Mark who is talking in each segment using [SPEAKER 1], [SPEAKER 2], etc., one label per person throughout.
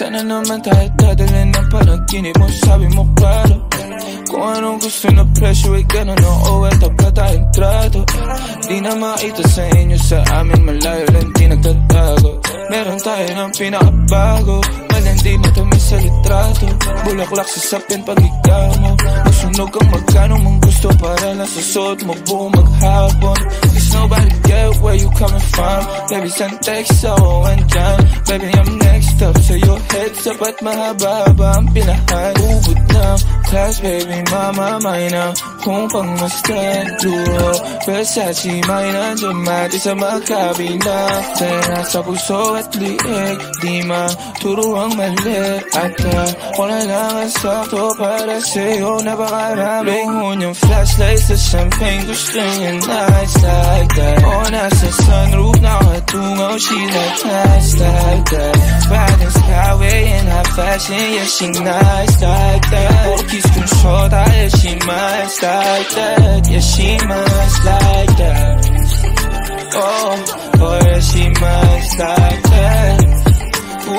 [SPEAKER 1] Sana naman tayo dadalhin ng panaginip mo Sabi mo klaro Kung anong gusto na presyo ay ganun Oo, eto pa tayong trato. Di na makita sa inyo sa amin Malayo lang di nagtatago. Meron tayo ng pinakabago Malandi matamis sa litrato Bulaklak sa sapin pag ikaw mo Masunog ang magkano mong gusto Para lang sa suot mo buong maghapon Cause nobody get where you coming from. Baby, send text ako andyan Baby, I'm next up Sa'yo heads up at mahaba ba ang pinahan Ubod ng class, baby, mama, mine na Kung pangmastan, duro Versace, mine na Dumati sa makabina Pera sa puso at liig Di maturo ang mali At uh, wala lang ang sakto para sa'yo Napakaraming unyang flashlight sa champagne Gusto niya nights like that. O nasa sunroof nakatungaw She like nights like that Riding skyway in high fashion Yeah, she nice like that Porkis kung shota Yeah, she nice like that Yeah, she nice like that Oh, oh yeah, she nice like that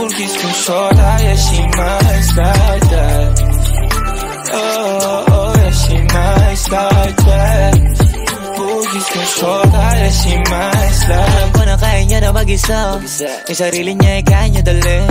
[SPEAKER 1] Porkis kung shota Yeah, she nice like that. Oh, oh yeah, she nice like that. Porkis kung Yeah, she like
[SPEAKER 2] Alam ko na kaya niya na mag-isa. Yung sarili niya ay kaya niya dalhin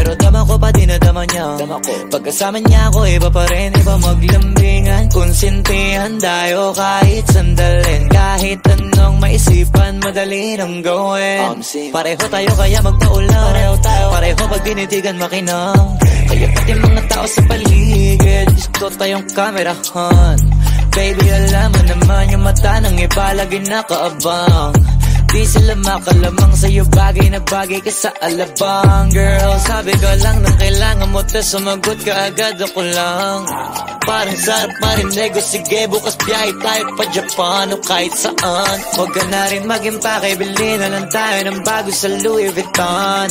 [SPEAKER 2] Pero dama ko pa dinadama niya. Pagkasama niya ako iba pa rin Iba maglambingan. Konsintihan tayo kahit sandalin. Kahit anong maisipan Madali nang gawin. Pareho tayo kaya magpaulan. Pareho tayo. Pareho pag tinitigan makinang Kaya pati mga tao sa paligid Gusto tayong kamerahan Baby, alam mo naman yung mata ng iba lagi nakaabang Di sila makalamang sa'yo bagay na bagay ka sa alabang. Girl, sabi ko lang nang kailangan mo tas sumagot ka agad ako lang. Parang sarap marinig o sige bukas biyahe tayo pa Japan o kahit saan. Huwag ka na rin mag-impake, bili na lang tayo ng bago sa Louis Vuitton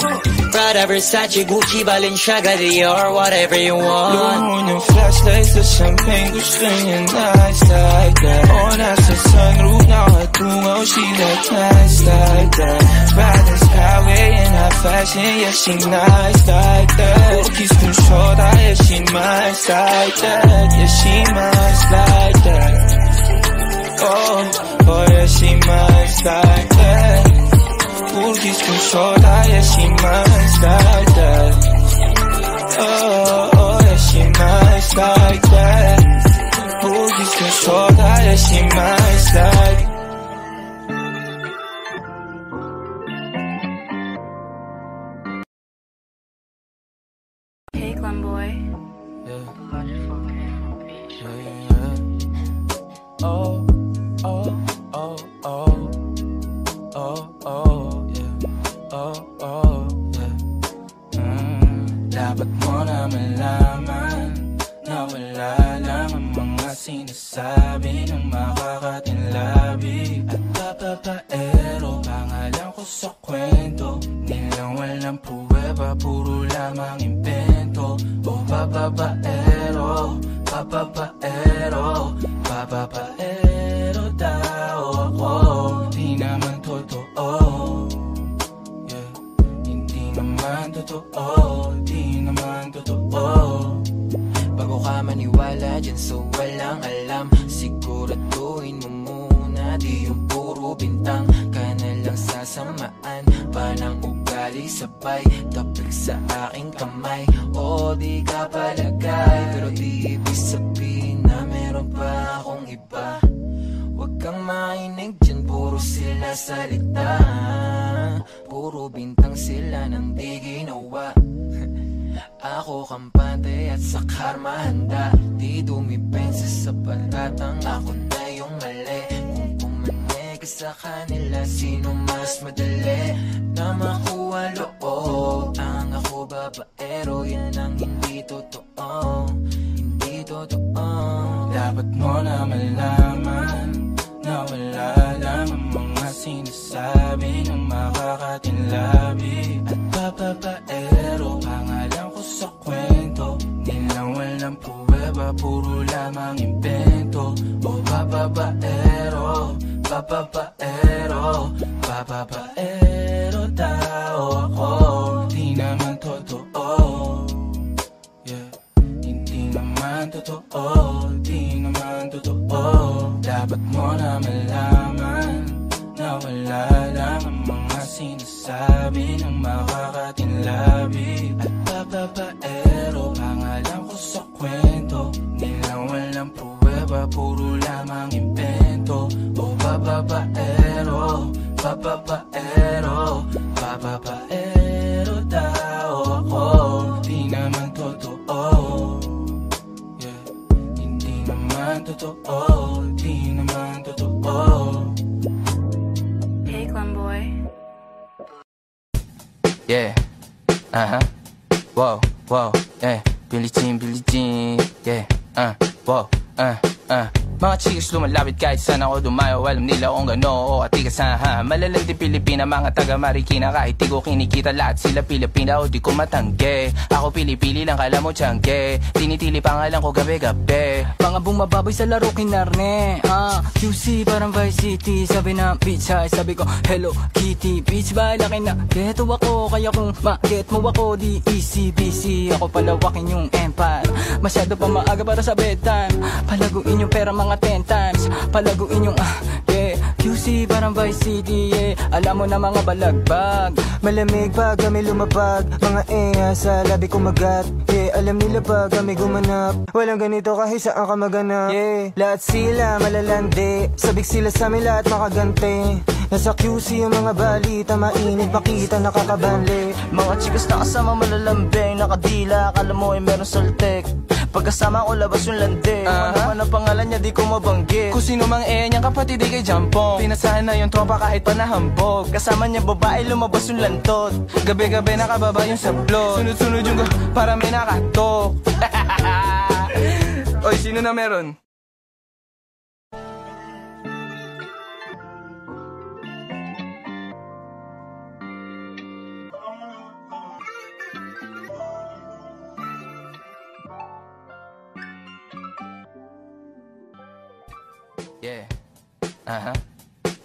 [SPEAKER 2] Prada, Versace, Gucci, Balenciaga, Dior, whatever you want.
[SPEAKER 1] Luhon yung flashlight the champagne Gusto niya nice like that. O nasa sunroof now I do Nakatungaw She like nice like that. Riding skyway in high fashion Yeah, she nice like that. Porkis kung shota Yeah, she nice like that. Yeah, she nice like that. Oh, oh yeah, she nice like that Porkis kung shota Yeah, she nice like that Oh, oh yeah, she nice like that Porkis kung shota Yeah, she nice like Ako
[SPEAKER 3] kampante at sa karma handa Di dumipensa sa patatang ako na yung mali. Kung pumanig sa kanila Sino mas madali na makuha loob? Ang ako babaero yan ang hindi totoo. Hindi totoo.
[SPEAKER 1] Dapat mo na malaman na wala lang ang mga sinasabi ng makakatinlabi at papapaero. Ko sa kwento. Di lang walang pruweba, puro lamang invento. O oh, papapaero, papapaero, papapaero tao ako. Di naman totoo, yeah. Hindi naman totoo, di naman totoo. Dapat mo na malaman na wala lang ang mga sinasabi ng makakatinlabi At bababaero, pangalan ko sa kwento. Nilang walang pruweba, puro lamang impento O bababaero, bababaero, bababaero daw ako. Di naman totoo. Yeah, hindi naman totoo, di naman totoo.
[SPEAKER 4] Hey, Clem boy.
[SPEAKER 1] Yeah. Uh Whoa, whoa. Yeah. Billie Jean, Billie Jean. Yeah. Uh. Whoa. Uh. Uh. Mga chicks lumalapit kahit saan ako dumayo. Alam nila kung gano o atigasahan Malalandi Pilipina, mga taga Marikina. Kahit di ko kinikita lahat sila Pilipina. O di ko matangge Ako pili-pili lang kala mo tiyangge Tinitili pangalan ko gabi-gabi.
[SPEAKER 5] Mga bumababoy sa laro kinarne Ah, QC parang Vice City. Sabi na bitch ay sabi ko Hello Kitty Bitch. Ba laki na Geto ako Kaya kung ma-get mo ako Di easy busy Ako palawakin yung empire. Masyado pa maaga para sa bedtime Palaguin yung pera mga 10 times. Palaguin yung ah Yeah. QC parang Vice City Yeah. Alam mo na mga balagbag.
[SPEAKER 6] Malamig pag kami lumapag. Mga eya sa labi kumagat Yeah, alam nila pag kami gumanap. Walang ganito kahit saan ka maganap Yeah, lahat sila malalandi. Sabik sila sa amin lahat makagante. Nasa QC yung mga balita Mainit makita nakakabanli.
[SPEAKER 5] Mga chikas na kasama malalambing. Nakadila, akala mo ay meron saltek Pagkasama ko labas yung lande.
[SPEAKER 1] Ah.
[SPEAKER 5] Ano man ang pangalan niya di ko mabanggit.
[SPEAKER 1] Kung sino mang eh niyang kapatid di kay Jampong. Pinasahan na yung tropa kahit pa nahambog
[SPEAKER 5] Kasama niya babae lumabas yung lantot.
[SPEAKER 1] Gabi-gabi nakababa yung sablot. Sunod-sunod yung para may nakatok. Oy, sino na meron? Uh-huh.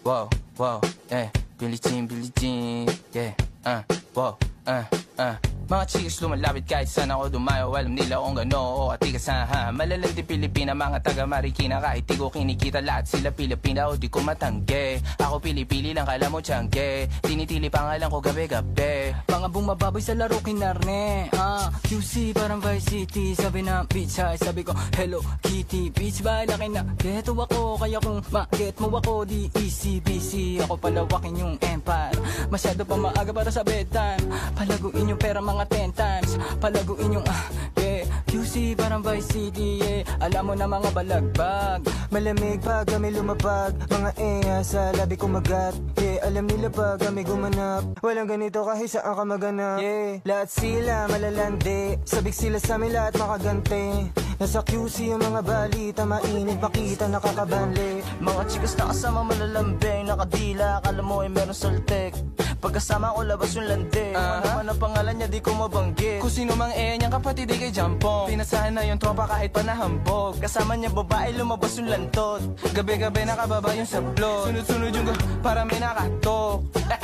[SPEAKER 1] Whoa, whoa, yeah. Billie Jean, Billie Jean, yeah. Uh, whoa, uh, uh. Mga chicks lumalapit kahit saan ako dumayo. Alam nila kung gano o atigasahan Malalandi Pilipina, mga taga Marikina Kahit di ko kinikita lahat sila Pilipina O di ko matangge Ako pili-pili lang kala mo tiyangge Tinitili pangalan ko gabi-gabi.
[SPEAKER 5] Mga bumababoy sa laro kinarne Ah, QC parang Vice City. Sabi na bitch ay sabi ko Hello Kitty Bitch ba laki na Geto ako Kaya kung ma-get mo ako Di easy busy Ako palawakin yung empire. Masyado pa maaga para sa bedtime Palaguin yung pera mga 10 times. Palaguin yung ah Yeah. QC parang Vice City Yeah. Alam mo na mga balagbag.
[SPEAKER 6] Malamig pag kami lumapag. Mga eya sa labi kumagat Yeah, alam nila pag kami gumanap. Walang ganito kahit saan ka maganap Yeah, lahat sila malalandi. Sabik sila sa amin lahat makagante Nasa QC yung mga balita Mainit makita nakakabanli.
[SPEAKER 5] Mga chikas na kasama malalambing Nakadila, akala mo ay meron saltek Pagkasama ko labas yung lande
[SPEAKER 1] Ah.
[SPEAKER 5] Ano man ang pangalan niya di ko mabanggit.
[SPEAKER 1] Kung sino mang eh niyang kapatid di kay Jampong. Pinasahan na yung tropa kahit pa nahambog.
[SPEAKER 5] Kasama niya babae lumabas yung lantot.
[SPEAKER 1] Gabi-gabi nakababa yung sablot. Sunod-sunod yung go- para may nakatok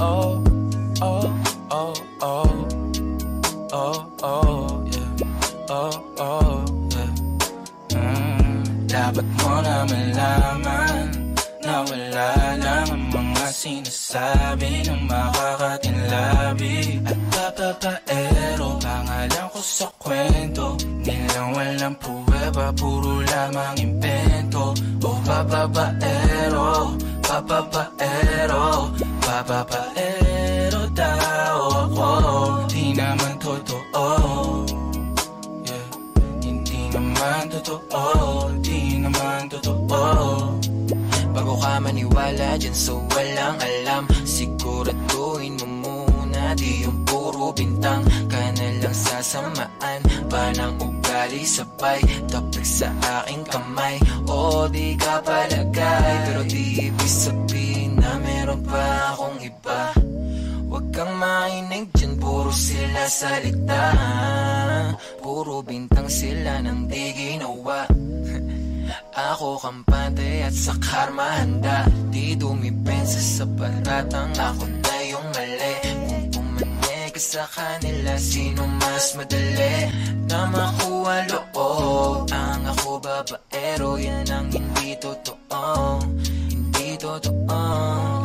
[SPEAKER 1] Oh, oh, oh, oh Oh, oh, yeah Oh, oh, yeah mm, Dapat mo na malaman Na wala lang ang mga sinasabi Ng makakatinlabi. At papapaero Pangalan ko sa kwento. Nilang walang pruweba Puro lamang impento O papapaero Papapaero Papapaero totoo Di naman totoo.
[SPEAKER 3] Bago ka maniwala dyan so walang alam. Siguraduhin mo muna Di yung puro bintang. Ka lang sasamaan Panang ugali sabay Tapik sa aking kamay. O di ka palagay Pero di ibig sabihin na meron pa akong iba Huwag kang mainig dyan Puro sila salita Puro bintang sila nang di ginawa. Ako kampante at sa karma handa. Di dumipensa sa paratang ako na yung mali. Kung pumanig sa kanila Sino mas madali Na makuha loob? Ang ako babaero Yan ang hindi totoo. Hindi totoo.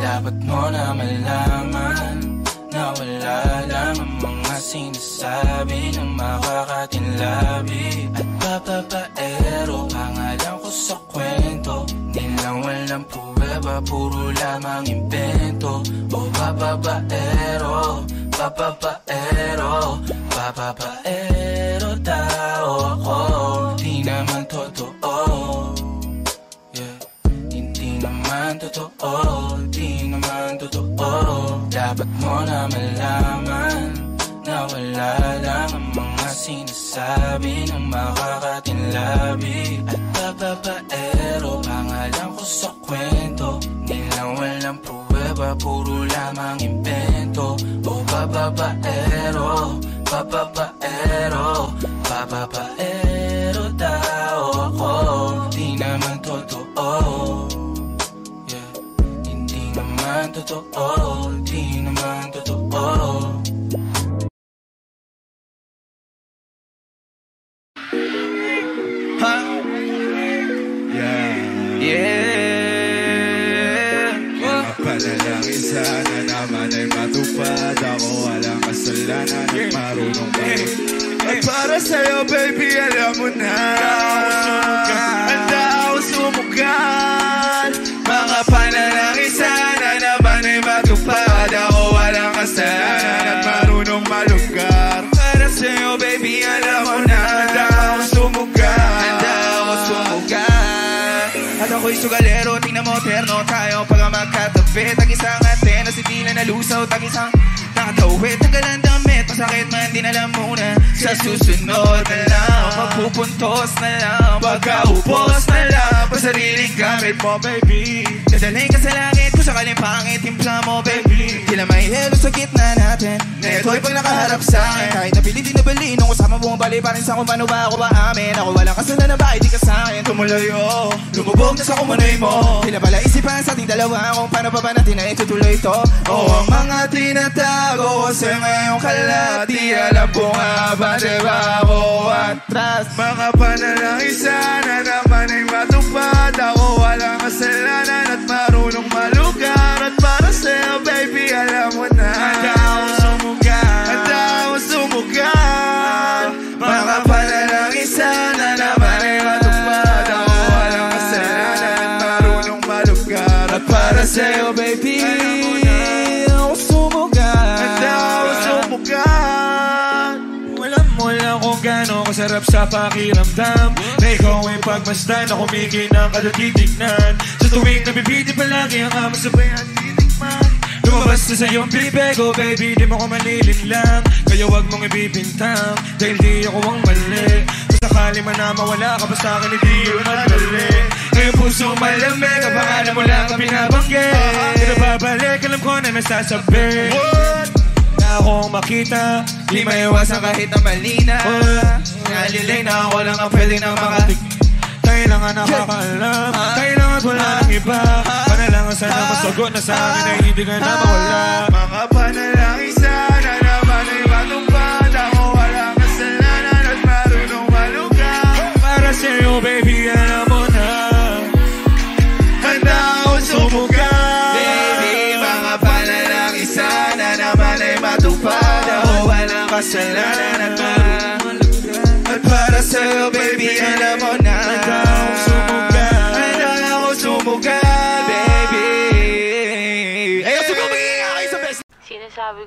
[SPEAKER 1] Dapat mo na malaman Na wala lang ang mga sinasabi Ng makakatinlabi At papapaero Pangalan ko sa kwento. Di lang walang pruweba Puro lamang invento O papapaero Papapaero Papapaero tao ako. Di naman totoo. Yeah Hindi naman totoo Naman totoo. Dapat mo na malaman Na wala lang ang mga sinasabi Ng makakatinlabi. At papapaero Pangalan ko sa kwento. Di lang walang pruweba Puro lamang invento O papapaero Papapaero Papapaero totoo Di naman totoo Ha?
[SPEAKER 7] Yeah.
[SPEAKER 1] Yeah
[SPEAKER 7] Panalangin sana naman ay matupad Ako walang kasalanan at marunong ba At para sa'yo baby alam mo na nalusaw, tag-isang nakatawid Tagalan damit, masakit man din alam muna. Sa susunod na lang, magpupuntos na lang. Pagkaupos na lang, pasariling gamit mo baby. Dadalhin ka sa kung sakaling pangit timpla mo baby. Tila may helo sa gitna natin. Neto'y pag nakaharap sa akin. Kahit napili di nabali, nung kasama mo bali pa rin sa kung paano ba ako ba amin. Ako walang kasalanan ba, di ka sa akin. Tumulayo, lumubog na sa kumunay mo. Tila pala isipan sa ating dalawa Kung paano pa ba natin na itutuloy ito O ang mga tinatago Kasi ngayong kalat Di alam kung abante ba ako? Atras Mga panalangin sana naman ay matupad. Ako walang kasalanan at marunong malugar
[SPEAKER 8] pakiramdam Na ikaw ay pagmasdan na kumikinang kada titignan Sa tuwing nabibitin palagi ang ama sabay ang titikman. Lumabas na sa iyong bibig, oh baby, di mo ko manilin lang Kaya wag mong ibibintang, dahil di ako ang mali. Kung sakali man na mawala ka pa sa akin, hindi yun madali Ngayon puso malamig, ang pangalan mo lang ang binabanggit Kaya babalik, alam ko na nasasabi. Na akong makita.
[SPEAKER 7] Di maiwasan kahit na malina Nalilay na ako lang ang pwede na makatik
[SPEAKER 8] Kailangan nakakaalam. Kailangan wala nang iba. Panalangin sana masagot na sa akin. Ay hindi ka na mawala.
[SPEAKER 7] Mga panalangin kasalanan malugar At para sa'yo baby alam mo na
[SPEAKER 8] Handa akong
[SPEAKER 7] ako sumugal baby Ayaw aking sa best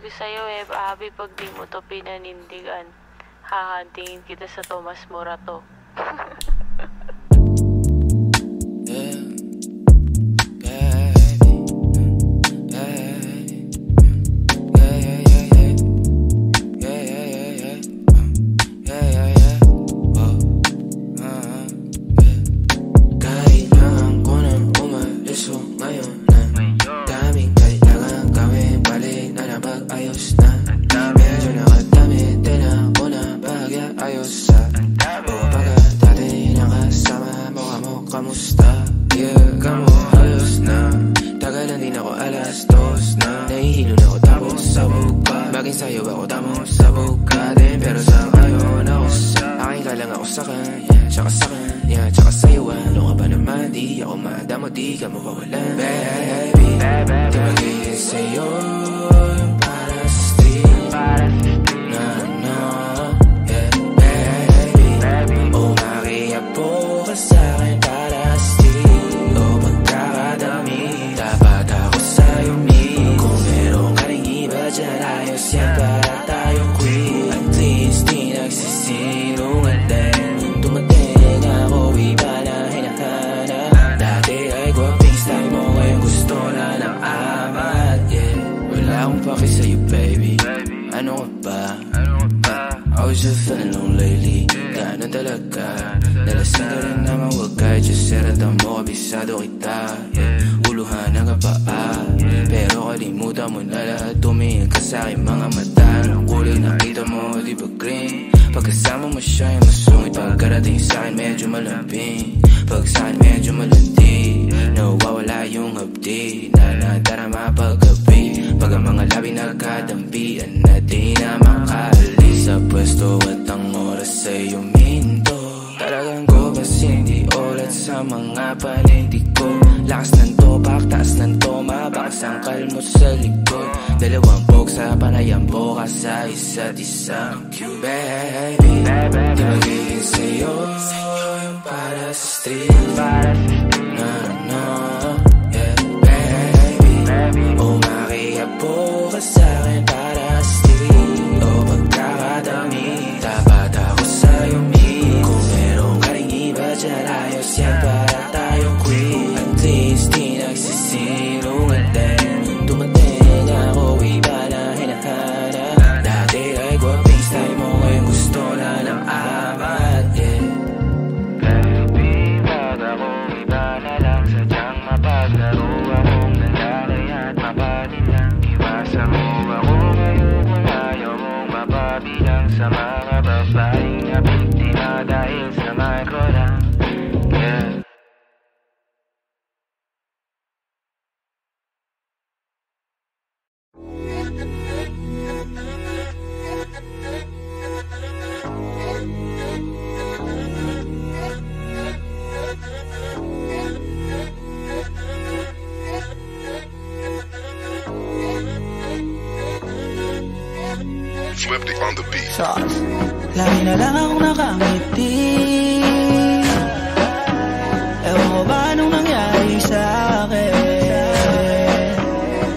[SPEAKER 4] ko sa'yo eh, Abby, pag di mo to pinanindigan, hahantingin kita sa Tomas Morato.
[SPEAKER 3] kamusta? Yeah, kamo halos na. Tagalan din ako alas dos na. Nahihilo na ako tapos sabog pa Bagay sa'yo ako tapos sabog ka din. Pero sa ayon ako sa Akin ka lang ako sa kanya
[SPEAKER 1] Tsaka sa kanya, tsaka sa'yo Ano ka ba naman? Di ako madamo, di ka mawawalan. Baby, di magiging sa'yo? Para sa street. Na Okay sa'yo baby, ano ba? I uh, was just feeling lonely Gano'n talaga Nalasing ka rin naman wag kahit just sarata mo Kabisado kita yeah. Uluhan ang kapaa Pero kalimutan mo na lahat Tumingin ka sa'kin mga mata. Ang kulay nakita mo di ba green? Pagkasama mo siya yung masungit Pagkarating sa'kin medyo malambing. Pag sa'kin medyo malandi. Nawawala yung hapdi Na nadarama pagkabi pag ang mga labi nagkadampian na di na makaalis Sa pwesto at ang oras ay uminto Talagang go ba hindi orat sa mga panindig ko. Lakas ng topak, taas ng toma Bakas ang kalmo sa likod? Dalawang boksa, panayang bukas sa isa't isang Baby, di magiging sa'yo Yung para sa street Para sa street Yeah,
[SPEAKER 2] boy.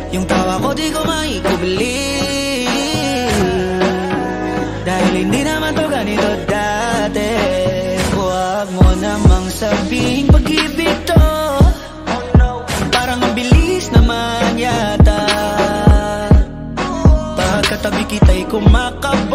[SPEAKER 2] Yung tawa di ko maikubilin Dahil hindi naman to ganito dati. Huwag mo namang sabihin pag-ibig to. Parang ang bilis naman yata. Pagkatabi kita'y kumakap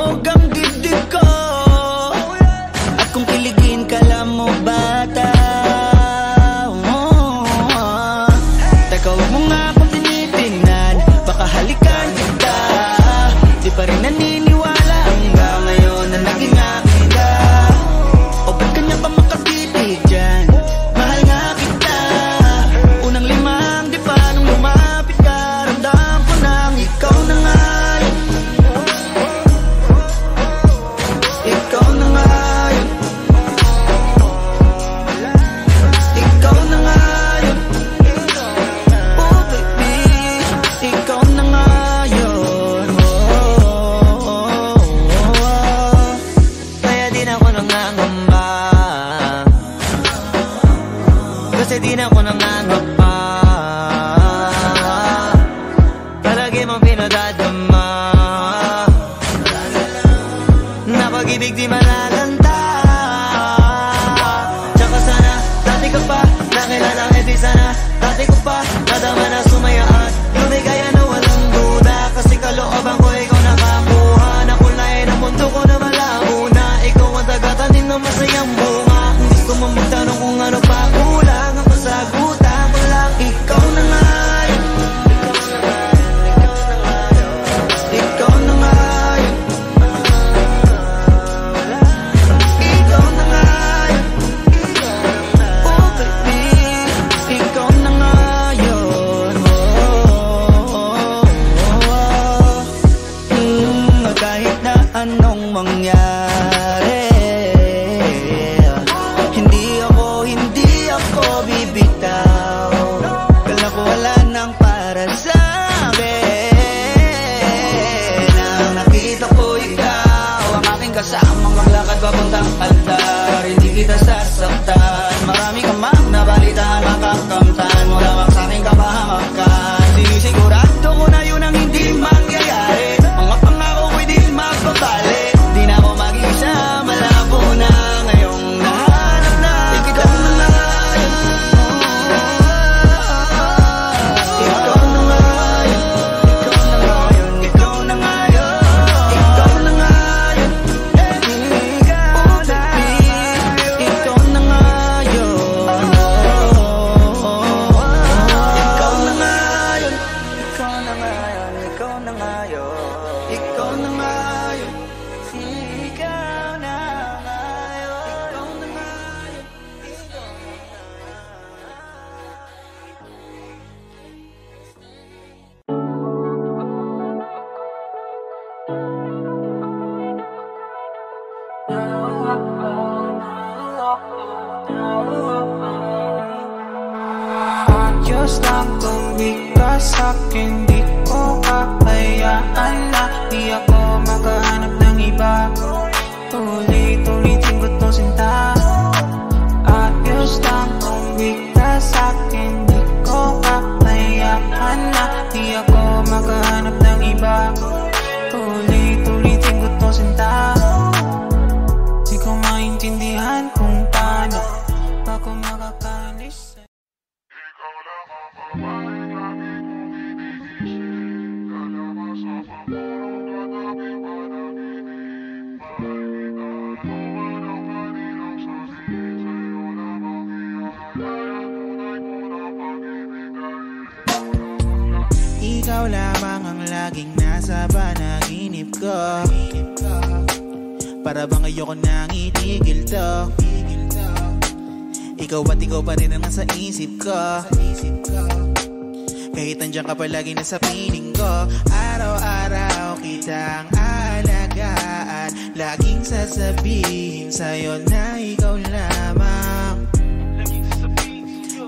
[SPEAKER 2] sa
[SPEAKER 9] piling ko. Araw-araw kitang alagaan. Laging sasabihin sa'yo na ikaw lamang.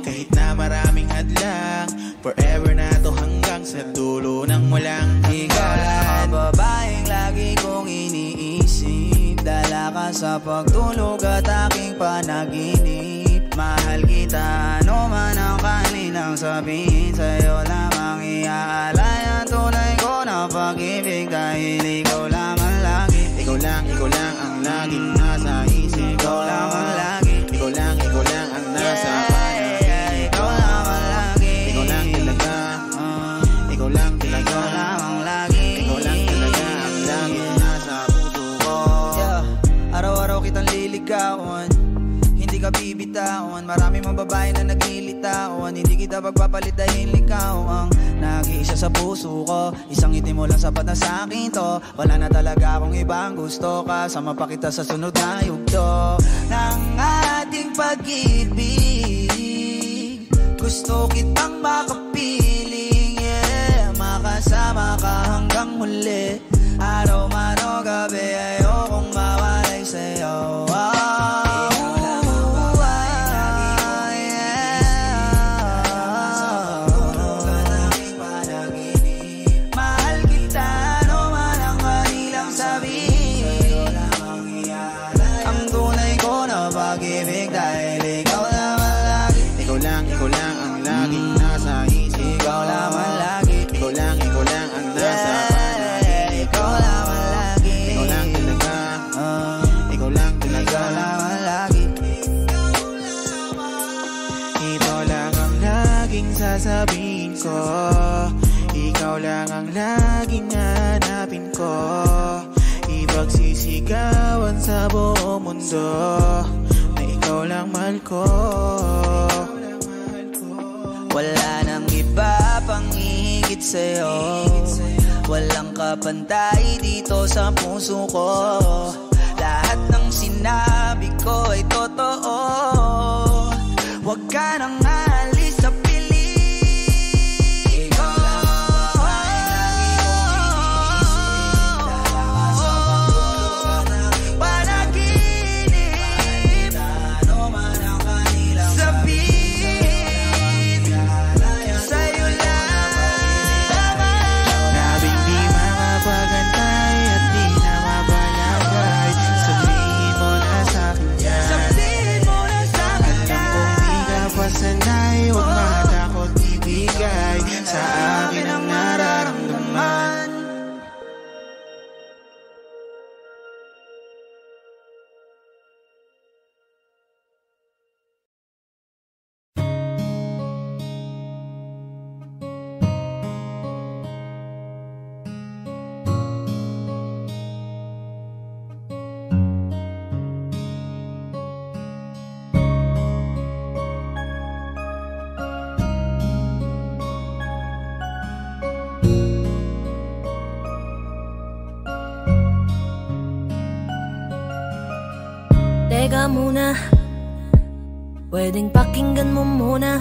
[SPEAKER 9] Kahit na maraming hadlang Forever na to hanggang sa dulo ng walang
[SPEAKER 2] Ikaw lang babaeng lagi kong iniisip Dala ka sa pagtulog at aking panaginip. Mahal kita, ano man ang kanilang sabihin Sa'yo lamang iaalay ang tunay ko na pag-ibig Dahil ikaw lamang lagi
[SPEAKER 9] Ikaw lang, ikaw lang ang laging nasa isip
[SPEAKER 2] Ikaw lamang bibitawan Marami mga babae na naglilitawan Hindi kita pagpapalit dahil ikaw ang Nag-iisa sa puso ko. Isang ngiti mo lang sapat na sa akin to. Wala na talaga akong ibang gusto. Kasama pa kita sa sunod na yugto Ng ating pag-ibig. Gusto kitang makapiling Yeah, makasama ka hanggang huli Araw man o gabi Ayokong mawalay sa'yo. Oh,
[SPEAKER 9] mundo Na ikaw lang mahal ko.
[SPEAKER 2] Wala nang iba pang higit sa'yo. Walang kapantay dito sa puso ko. Lahat ng sinabi ko ay totoo. Huwag ka nang
[SPEAKER 10] muna.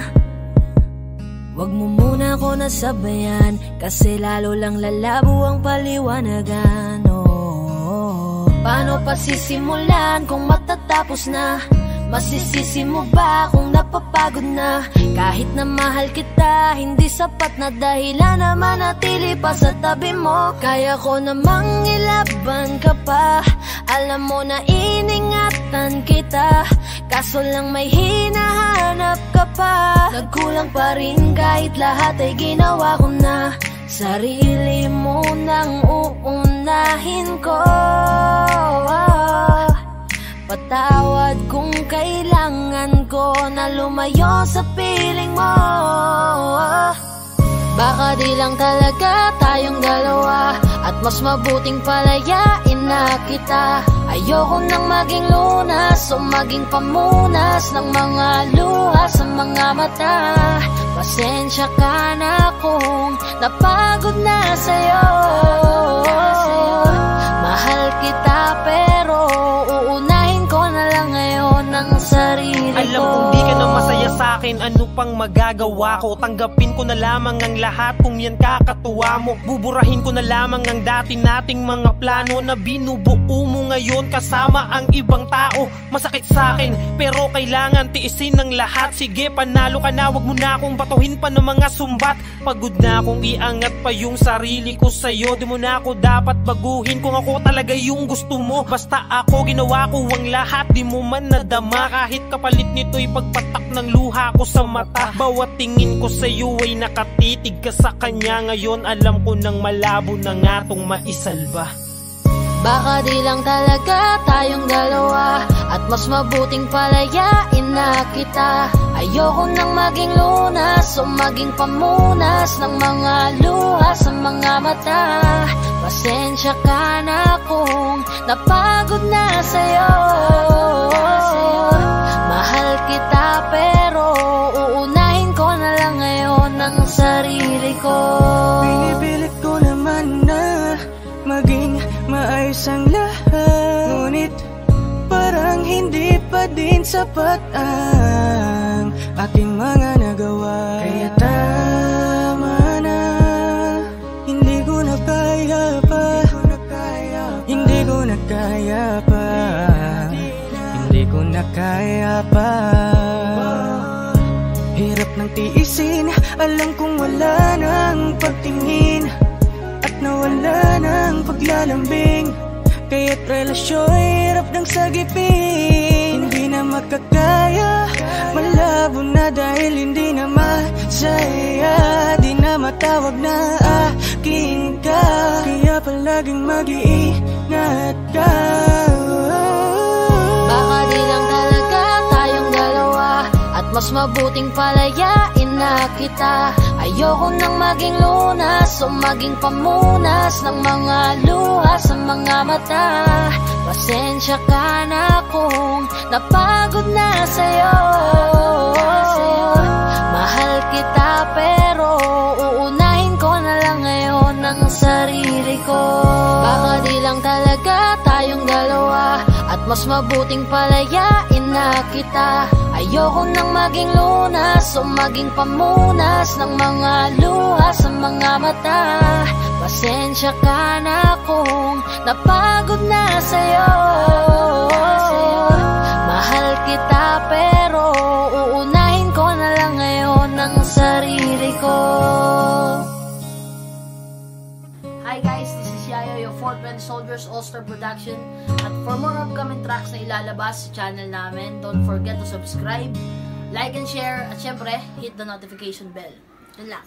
[SPEAKER 10] Huwag mo muna ako nasabayan Kasi lalo lang lalabo ang paliwanagan. Oh, Paano pa sisimulan kung matatapos na? Masisisi mo ba kung napapagod na? Kahit na mahal kita, hindi sapat na dahilan na manatili pa sa tabi mo. Kaya ko namang ilaban ka pa. Alam mo na iningatan kita. Kaso lang may hinahanap ka pa. Nagkulang pa rin kahit lahat ay ginawa ko na. Sarili mo nang uunahin ko Patawad kung kailangan ko na lumayo sa piling mo. Baka di lang talaga tayong dalawa At mas mabuting palayain na kita. Ayoko nang maging lunas o maging pamunas Ng mga luha sa mga mata. Pasensya ka na kung napagod na sa'yo. Mahal na
[SPEAKER 11] masaya sa akin Ano pang magagawa ko? Tanggapin ko na lamang ang lahat Kung yan kakatuwa mo. Buburahin ko na lamang ang dati nating mga plano Na binubuo mo ngayon Kasama ang ibang tao. Masakit sa akin Pero kailangan tiisin ng lahat. Sige panalo ka na. Wag mo na akong batuhin pa ng mga sumbat. Pagod na akong iangat pa yung sarili ko sa'yo. Di mo na ako dapat baguhin Kung ako talaga yung gusto mo. Basta ako ginawa ko ang lahat. Di mo man nadama. Kahit kapalit nito'y pagpatak ng luha ko sa mata. Bawat tingin ko sa'yo ay nakatitig ka sa kanya. Ngayon alam ko nang malabo na nga tong maisalba.
[SPEAKER 10] Baka di lang talaga tayong dalawa At mas mabuting palayain na kita. Ayoko nang maging lunas o maging pamunas Ng mga luha sa mga mata. Pasensya ka na kung napagod na sa'yo sarili ko.
[SPEAKER 12] Pinipilit ko naman na maging maayos ang lahat. Ngunit parang hindi pa din sapat ang aking mga nagawa. Kaya tama na, hindi ko na kaya pa. Hindi ko na kaya pa. Hindi ko na kaya pa Hirap ng tiisin. Alam kong wala nang pagtingin At nawala ng paglalambing. Kaya't relasyon hirap ng sagipin. Hindi na makakaya Malabo na dahil hindi na masaya. Di na matawag na akin ka. Kaya palaging mag-iingat ka
[SPEAKER 10] mas mabuting palayain na kita. Ayoko nang maging lunas o maging pamunas Ng mga luha sa mga mata. Pasensya ka na kung napagod na sa'yo. Mahal kita pero uunahin ko na lang ngayon ang sarili ko. Baka di lang talaga mas mabuting palayain na kita. Ayoko nang maging lunas o maging pamunas Ng mga luha sa mga mata. Pasensya ka na kung napagod na sa'yo. Mahal kita pero uunahin ko na lang ngayon ang sarili ko
[SPEAKER 13] Bend Soldiers All-Star Production. At for more upcoming tracks na ilalabas sa channel namin, don't forget to subscribe, like and share, at syempre, hit the notification bell. Yun lang.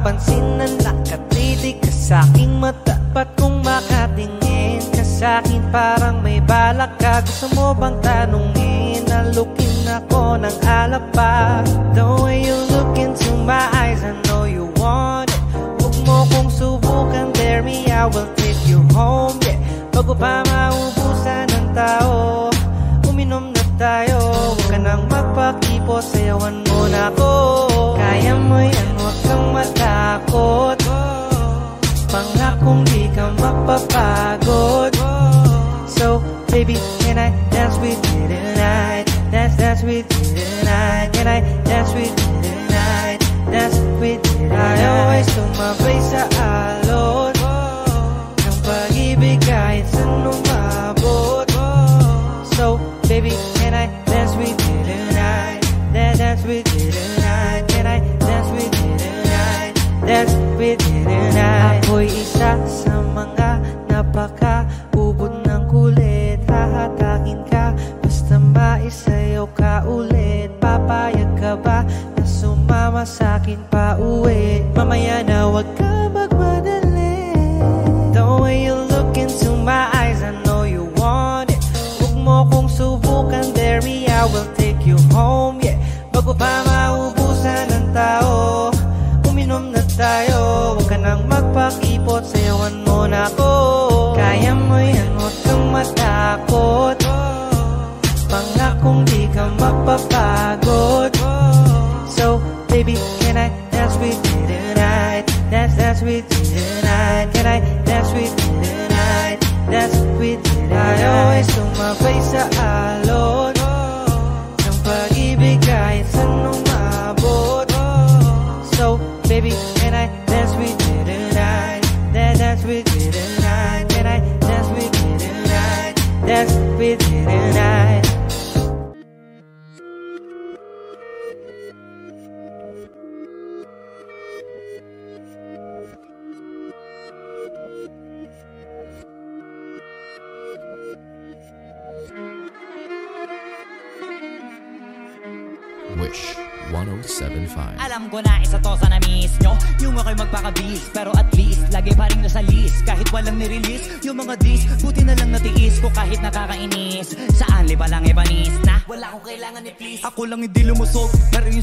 [SPEAKER 14] Napapansin Na nakatitig ka sa'king mata. Ba't kung makatingin ka sa'kin Parang may balak ka? Gusto mo bang tanungin? Nalukin ako ng alapa The way you look into my eyes I know you want it. Huwag mo kong subukan dare me, I will take you home, yeah. Bago pa maubusan ng tao Uminom na tayo. Huwag ka nang magpakipo Sayawan mo na ako Ka mapapagod So, baby, can I dance with you tonight? Dance, dance with you tonight Can I dance with you tonight? Dance with you tonight I Always tumabay sa alon Ng pag-ibig kahit saan umabot So, baby, can I dance with you tonight? Dance, dance with you tonight Can I with you tonight. Ako'y isa sa mga napaka ubod ng kulit. Hahatakin ka basta maisayaw ka ulit. Papayag ka ba na sumama sa'kin pa uwi? Mamaya na wag ka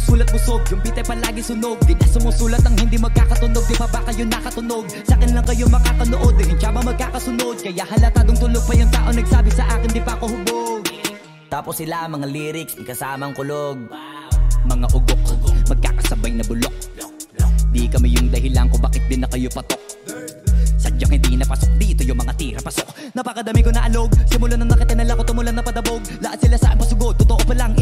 [SPEAKER 2] sulat busog Yung bitay palagi sunog. Di na sumusulat ang hindi magkakatunog. Di pa ba kayo nakatunog? Sa akin lang kayo makakanood. Di rin ba magkakasunod? Kaya halatadong tulog pa yung tao Nagsabi sa akin di pa ako hubog. Tapos sila mga lyrics, may kasamang kulog. Mga ugok, magkakasabay na bulok. Di kami yung dahilan kung bakit din na kayo patok. Sadyang hindi napasok dito yung mga tira pasok. Napakadami ko na alog Simula na nakitinala ko tumulan na padabog. Lahat sila sa pasugod Totoo pa lang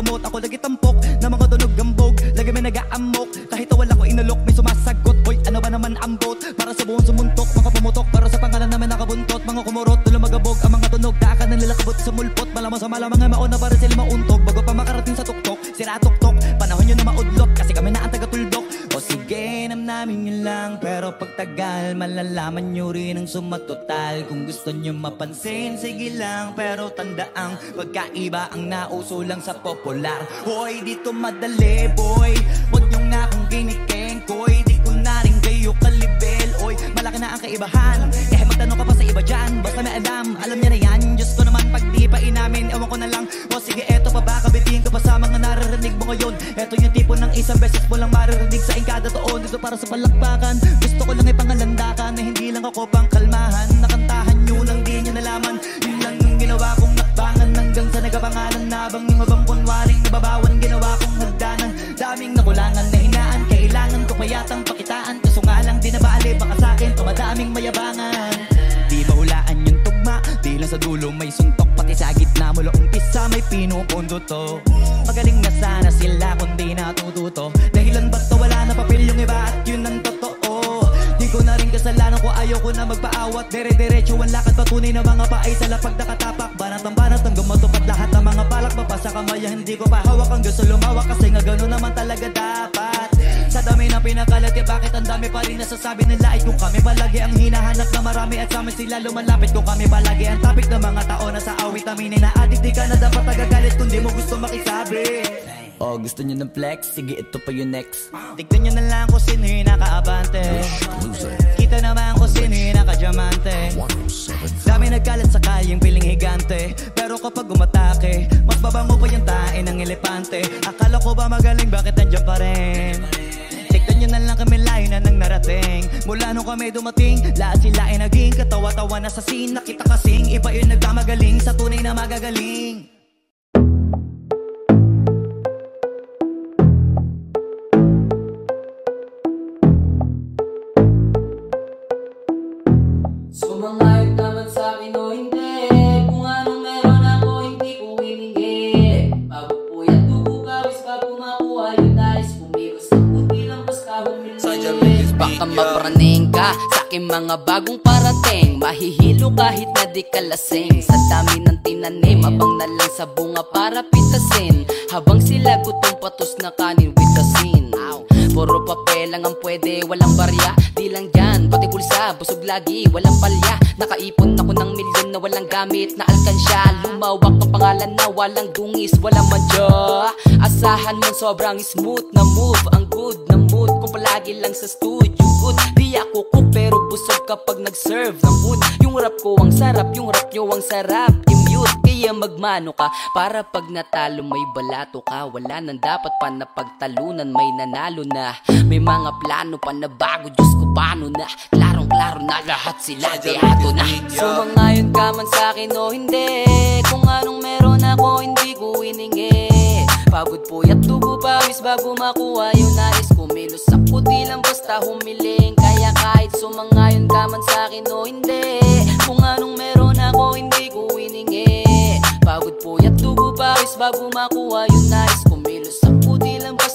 [SPEAKER 2] magamot Ako lagi tampok Na mga tunog gambog Lagi may nag-aamok. Kahit wala ko inalok May sumasagot. Hoy ano ba naman ambot Para sa buong sumuntok Mga pumutok. Para sa pangalan namin nakabuntot Mga kumurot Tulo magabog. Ang mga tunog Daakan ng nilakabot sa mulpot. Malamang sa malamang ay mauna Para sila mauntog. Bago pa makarating sa tuktok Sira tuktok. Panahon nyo na maudlot Kasi kami na ang taga-tuldok Namnamin nyo lang. Pero pagtagal Malalaman nyo rin ang sumatotal. Kung gusto nyo mapansin Sige lang. Pero tandaang Pagkaiba ang nauso lang sa popular. Hoy dito madali boy malaki na ang kaibahan. Eh magtanong ka pa sa iba dyan Basta may alam Alam niya na yan. Diyos ko naman pag di pa inamin Ewan ko na lang. O sige eto pa ba? Kabitiin ka pa sa mga naririnig mo ngayon. Eto yung tipo ng isang beses mo lang maririnig Sa kada taon Dito para sa palakpakan. Gusto ko lang ipangalandakan Na hindi lang ako pang kalmahan Nakantahan nyo lang di nyo nalaman. Yun lang yung ginawa kong nakbangan Hanggang sa nagapangalan Nabang yung mabang kunwaring nababawan Ginawa kong hagdanan. Daming nakulangan na hinaan Kailangan ko pa yatang sa akin tumadaming mayabangan. Di ba hulaan yung tugma? Di lang sa dulo may suntok. Pati sa gitna mula umpisa may pinupundo to. Magaling na sana sila kung di natututo. Dahilan ba't wala na papel yung iba At yun ang totoo? Di ko na rin kasalanan ko ayaw ko na magpaawat. Dire-diretso ang lakad patunay na mga paay sa lapag nakatapak Banat ang banat hanggang matupad lahat ng mga balak Mapasa kamay. Hindi ko pa hawak Ang gusto lumawak kasi nga gano'n naman talaga dapat Sa dami ng pinakalat eh bakit ang dami pa rin nasasabi nila? Ay kung kami palagi ang hinahanap na marami At sa amin sila lumalapit. Kung kami palagi ang topic ng mga tao na sa awit Aminin na addict di ka na dapat nagagalit Kung di mo gusto makisabi. Oh, gusto nyo ng flex? Sige, ito pa yung next. Tignan nyo na lang kung sino yung nakaabante Kita naman kung sino yung nakadiamante Dami nagkalat sa kayang piling higante. Pero kapag umatake Mas babango pa yung tae ng elepante. Akala ko ba magaling, bakit nandiyan pa rin? Tignan nyo na lang kami layo na nang narating? Mula nung kami dumating Lahat sila ay naging katawa-tawa na sa scene. Nakita kasing iba yung nagkamagaling Sa tunay na magagaling
[SPEAKER 15] mga bagong parating. Mahihilo kahit na di ka Sa dami ng tinanim Abang na lang sa bunga para pitasin. Habang sila gutom patos na kanin with scene Puro papel lang ang pwede, walang barya. Di lang bulsa, busog lagi, walang palya. Nakaipon ako ng milyon na walang gamit na alkansya. Lumawak ang pangalan na walang dungis, walang madya. Asahan mo sobrang smooth na move. Ang good na mood kung palagi lang sa studio. Good. Di ako cook pero busog kapag nag-serve ng food Yung rap ko ang sarap, yung rap nyo ang sarap. I-mute, kaya magmano ka. Para pag natalo may balato ka. Wala nang dapat pa na pagtalunan May nanalo na. May mga plano pa na bago Diyos ko paano na? Klarong klaro na lahat sila Deado na. Sumangayon ka man sa akin o hindi. Kung anong meron ako hindi ko iningi. Pagod po at tubo pawis bago makuha yung nais Kumilos ako di lang basta humiling. Kaya kahit sumangayon ka man sa akin o hindi. Kung anong meron ako hindi ko iningi. Pagod po at tubo pawis bago makuha yung nais Kumilos ako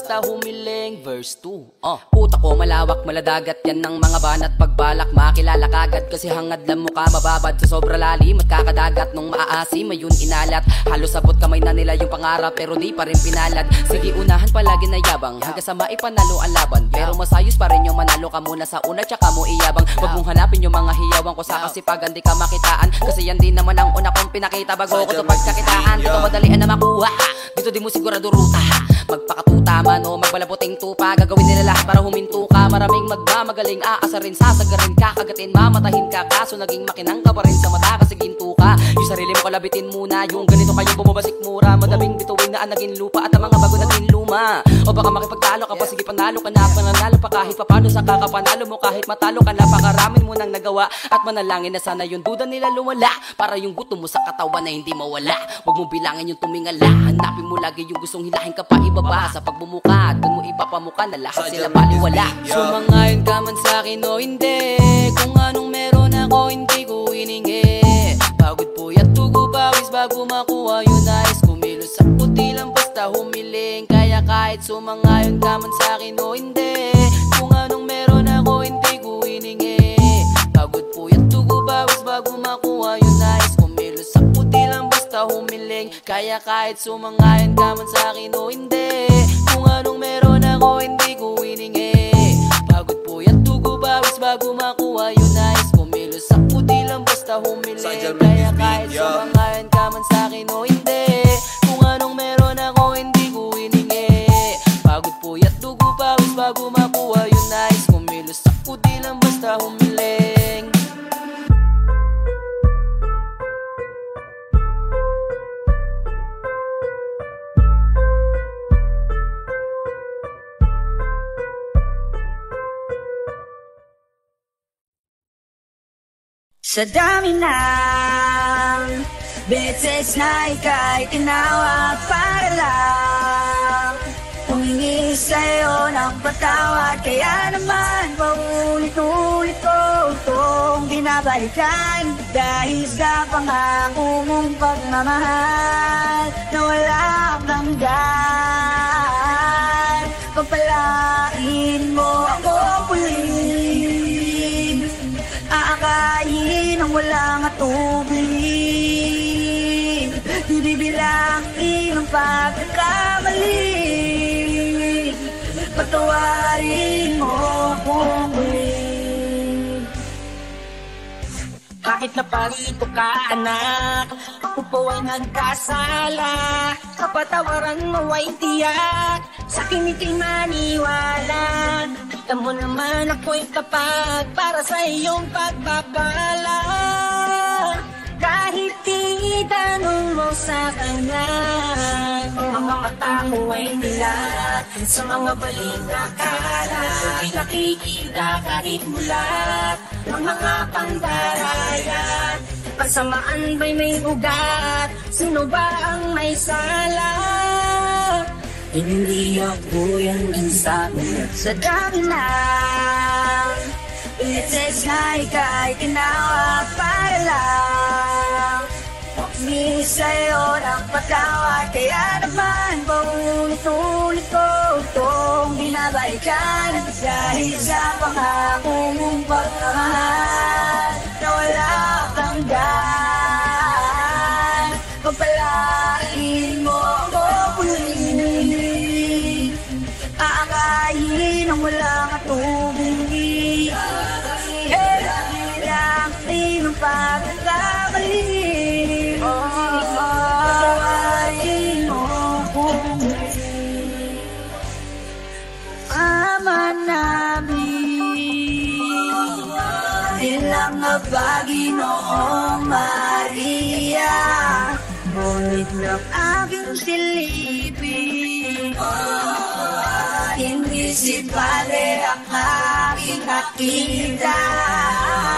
[SPEAKER 15] basta humiling Verse 2 uh. Utak ko malawak maladagat yan ng mga banat Pagbalak. Makilala kagad kasi hangad lang mukha Mababad. Sa sobra lalim at kakadagat Nung maaasim ayun inalat. Halos sabot kamay na nila yung pangarap Pero di pa rin pinalad Sige unahan palagi na yabang. Hanggang sa maipanalo ang laban. Pero masayos pa rin yung manalo ka muna sa una Tsaka mo iyabang. Huwag mong hanapin yung mga hiyawan ko sa kasipagan Di ka makitaan. Kasi yan din naman ang una kong pinakita. Bago ko to pagkakitaan Dito madalian na makuha. Dito di mo sigurado ruta Magpakatuta man o magpalaputing tupa. Gagawin nila lahat para huminto ka. Maraming magmamagaling aasarin Sasagarin ka, kagatin, mamatahin ka. Kaso naging makinang ka pa rin sa mata Kasi ginto ka. Yung sarili mo kalabitin muna. Yung ganito kayong bumabasik mura. Madaming bituin na ang naging lupa At ang mga bago naging luma. O baka makipagtalo ka pa Sige panalo ka na. Pananalo pa kahit papano Sa kakapanalo mo. Kahit matalo ka Napakaramin mo nang nagawa. At manalangin na sana yung duda nila lumala. Para yung gutom mo sa katawan na hindi mawala. Huwag mong bilangin yung tumingala. Hanapin mo lagi yung gustong hilahin ka pa ibaba. Sa pagbumuka Doon mo ipapamuka na lahat sila baliwala. Sumangayon ka man sa akin o hindi Kung anong meron ako hindi ko iningi. Pagod po at tugo pawis bago makuha yung nais Kumilos ako di lang basta humiling. Kaya kahit sumangayon ka man sa akin o hindi Kung anong meron ako hindi ko iningi. Pagod po at tugo pawis bago makuha yung basta humiling. Kaya kahit sumangayon ka man sa akin o hindi Kung anong meron ako hindi ko iningi. Pagod po at tugo pawis bago makuha yung nais Kumilos ako di lang basta humiling. Kaya kahit sumangayon ka man sa akin o hindi Kung anong meron ako hindi ko iningi. Pagod po at tugo pawis bago makuha yung nais Kumilos ako di lang basta humiling
[SPEAKER 16] Sa dami ng beses na ika'y tinawag para lang. Humingi sa'yo ng patawad Kaya naman paulit-ulit ko itong binabalikan. Dahil sa pangako mong pagmamahal Na walang hanggan. Pagpalain mo ako pulit Aakayin ang walang atubig Bibilangin ang pagkakamali. Patawarin mo akong muli
[SPEAKER 17] Kahit na parito ka anak Ako po ay nagkasala. Kapatawaran mo ay tiyak Sa akin ika'y maniwala Alam mo naman ako'y kapag Para sa iyong pagpapala Kahit itanong mo sa kanya Mga
[SPEAKER 16] mata ko ay nilat Sa mga baling kalat Ay nakikita kahit mulat Ng mga pandarayat Pasamaan ba'y may ugat? Sino ba ang may sala? Hindi ako yan ang sabi Sa dami lang Ites na ika'y ginawa para lang Huwag sa'yo ng patawad Kaya naman paulit-ulit ko Itong binabalikan Dahil sa pangako mong pagmamahal Na wala kang daan. Pagpalain mo ako muli Aakayin ang walang atubili Kailangan ang pagkakamali Patawarin mo Ama namin. Ilang na Panginoong Maria? Ngunit ng aking silipin Hindi si Padre ang aking nakita.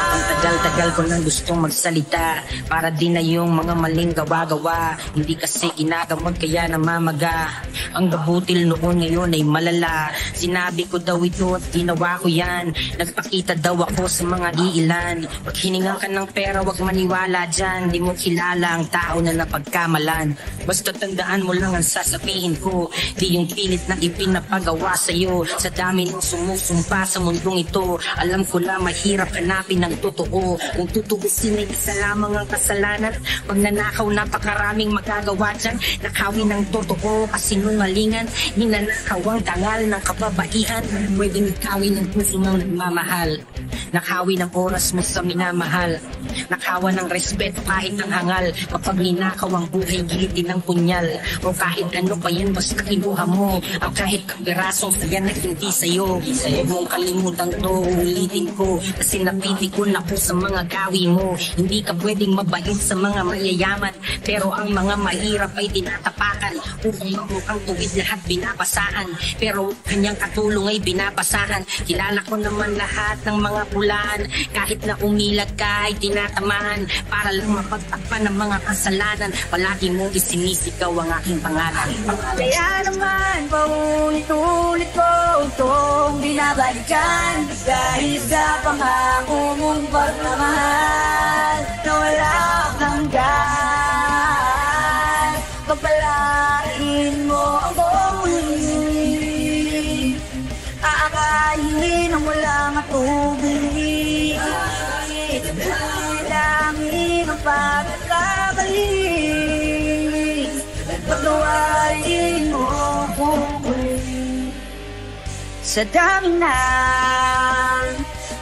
[SPEAKER 17] Ang tagal-tagal ko nang gustong magsalita Para di na yung mga maling gawa-gawa. Hindi kasi ginagamot kaya namamaga. Ang gabutil noon ngayon ay malala. Sinabi ko daw ito at ginawa ko yan. Nagpakita daw ako sa mga iilan. Pag hiningan ka ng pera wag maniwala dyan. Di mo kilala ang tao na napagkamalan. Basta tandaan mo lang ang sasabihin ko. Di yung pilit na ipinapagawa sa'yo Sa dami ng sumusumpa sa mundong ito Alam ko lang mahirap hanapin ang totoo. Kung tutugusin ay isa lamang ang kasalanan Pag nanakaw napakaraming magagawa dyan Nakawin ng totoo. Kasinungalingan Ninanakaw ang dangal ng kababaihan. Pwedeng ikawin ng puso ng nagmamahal. Nakawin ang oras mo sa minamahal. Nakawan ng respeto kahit ang hangal. Kapag ninakaw ang buhay gilitin ng punyal. O kahit ano pa yan basta kinuha mo. Ang kahit kapirasong saya na hindi sa'yo Huwag mong kalimutan to ulitin ko Kasi napili ko na po sa mga gawi mo. Hindi ka pwedeng mabait sa mga mayayaman Pero ang mga mahirap ay tinatapakan Upang mamukhang tuwid lahat binapasahan Pero kanyang katulong ay binapasahan Kilala ko naman lahat ng mga pulaan. Kahit na umilag ka ay tinatamaan Para lang mapagtakpan ng mga kasalanan. Palagi mo isinisigaw ang aking pangalan.
[SPEAKER 16] Kaya naman paulit-ulit ko itong binabalikan Dahil sa pangako mong pagmamahal Na wala kang daan Pagpalain mo ako muli Aakayin ang walang atubili Langin ang pagkakamali Pagkawain mo Sa dami ng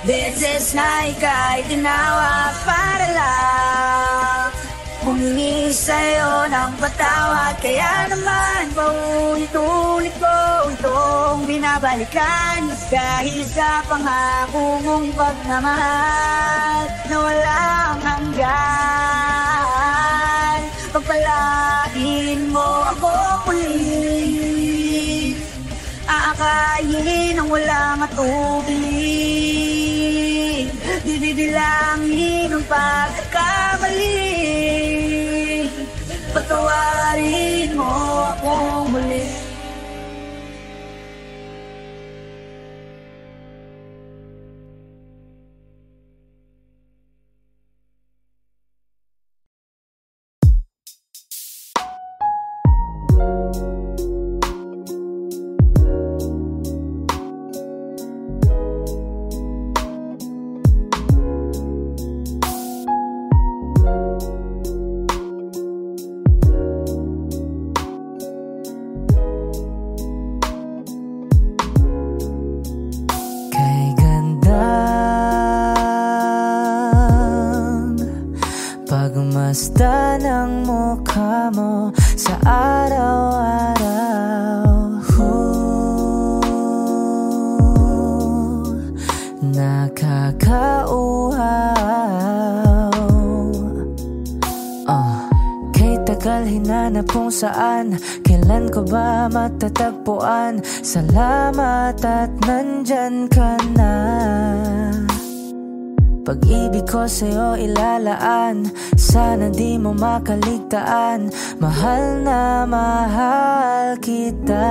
[SPEAKER 16] beses na ika'y ginawa para lang Humingi sa'yo ng patawad. Kaya naman paulit-ulit ko itong binabalikan. Dahil sa pangako mong pagmamahal Na walang hanggan Pagpalain mo ako muli Aakayin ang walang atubili Didibilangin ang pagkakamali. Patawarin mo ako muli.
[SPEAKER 18] Kay ko sa'yo ilalaan. Sana di mo makaligtaan. Mahal na mahal kita.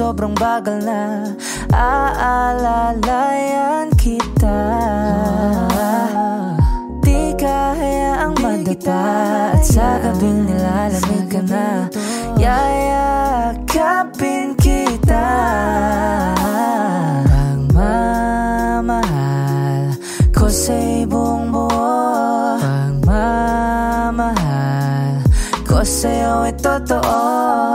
[SPEAKER 18] sobrang bagal na Aalalayan kita. Di kaya ang madata At sa gabing nilalamig ka na. Yayakapin kita. Pagmamahal ko sa'y buong buo. Pagmamahal ko sa'yo ay totoo.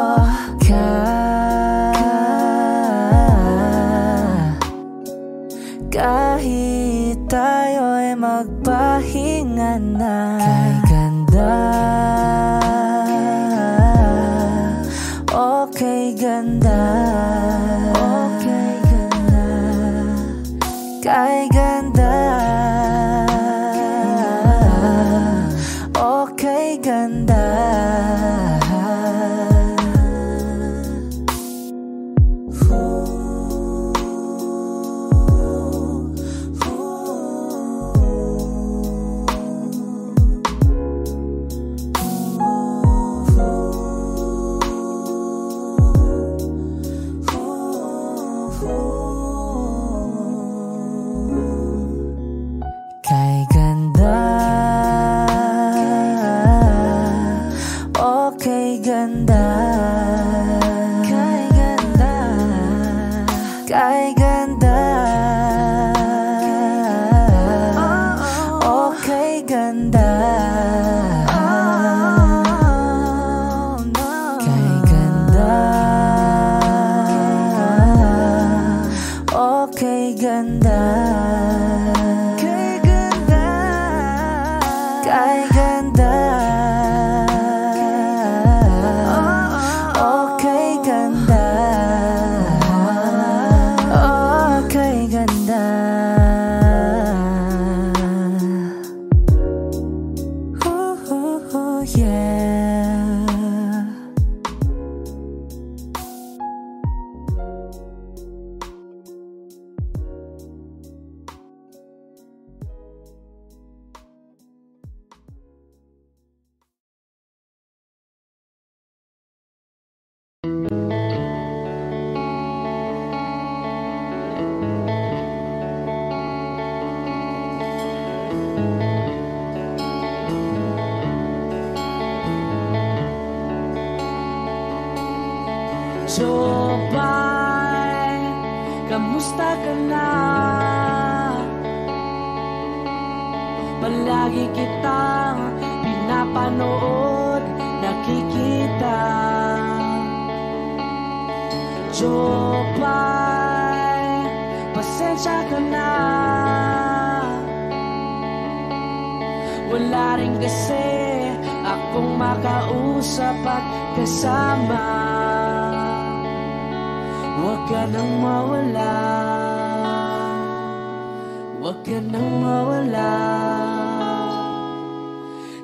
[SPEAKER 18] Huwag ka nang mawala.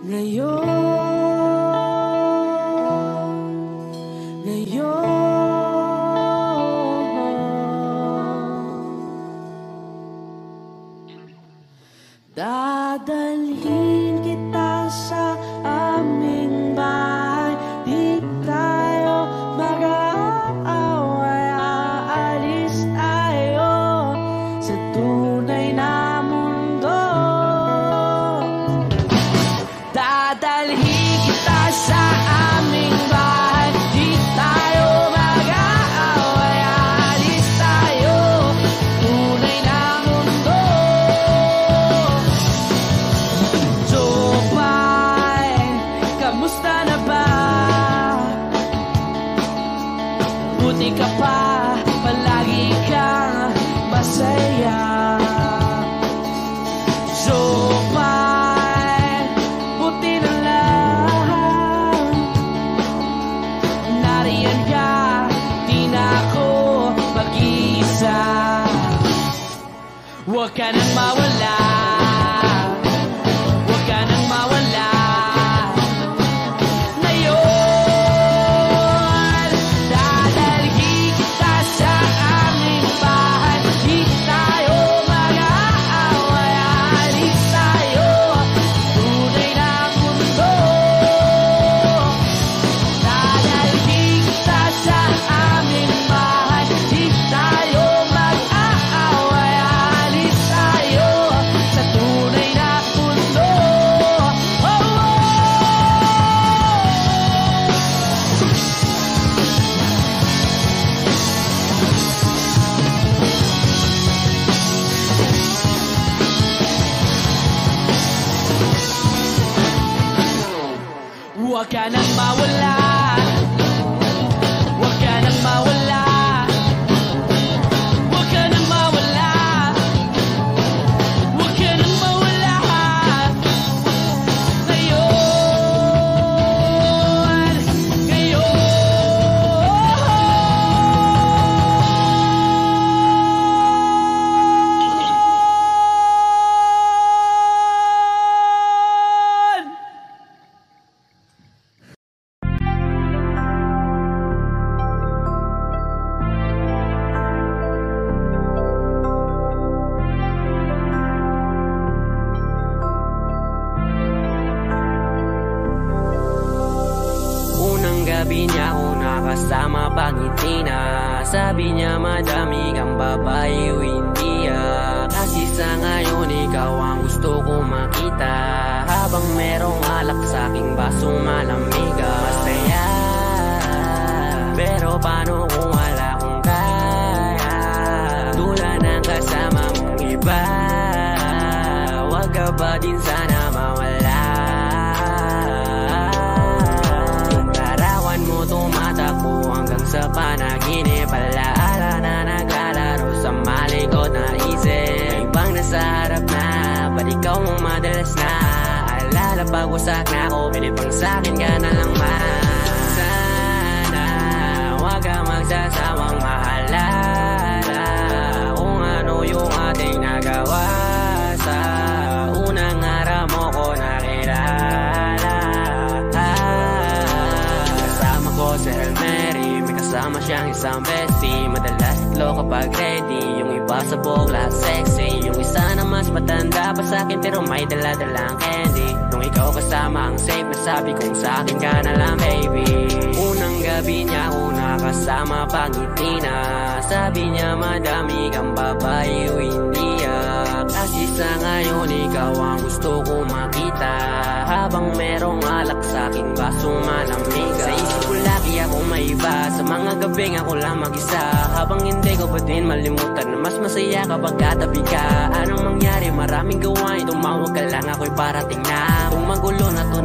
[SPEAKER 18] Ngayon